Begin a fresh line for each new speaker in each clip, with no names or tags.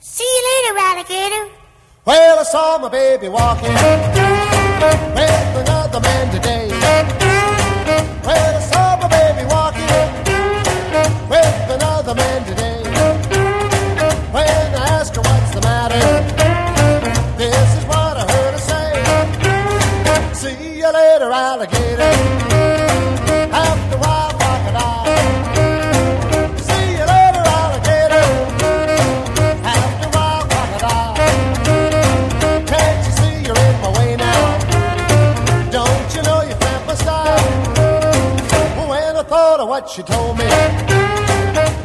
See you later, alligator.
Well, I saw my baby walking with another man today. Well, I saw my baby walking with another man today. When I asked her what's the matter, this is what I heard her say. See you later, alligator. Of what she told me,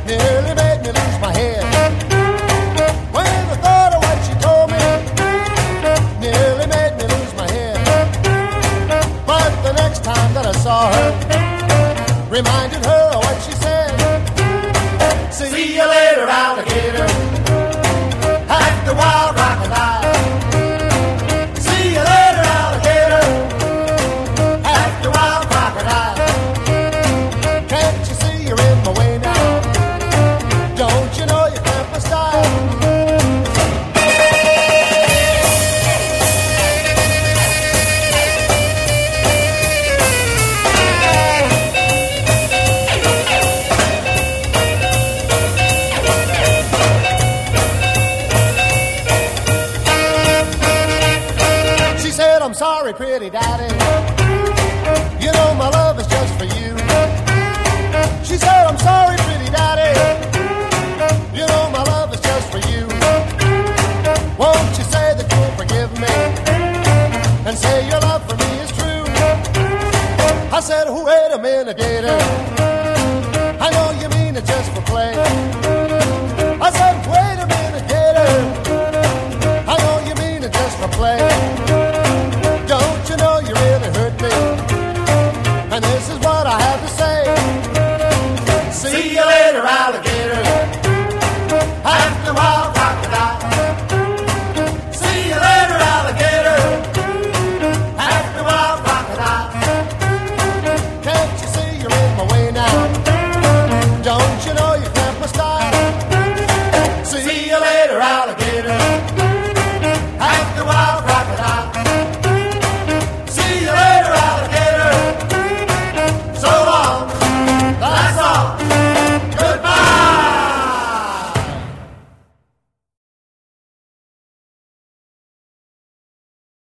nearly made me lose my head. When I thought of what she told me, nearly made me lose my head. But the next time that I saw her, reminded her of what she said. See you later, sorry, pretty daddy. You know my love is just for you. She said, I'm sorry, pretty daddy. You know my love is just for you. Won't you say that you'll forgive me? And say your love for me is true. I said, wait a minute, Gator. I know you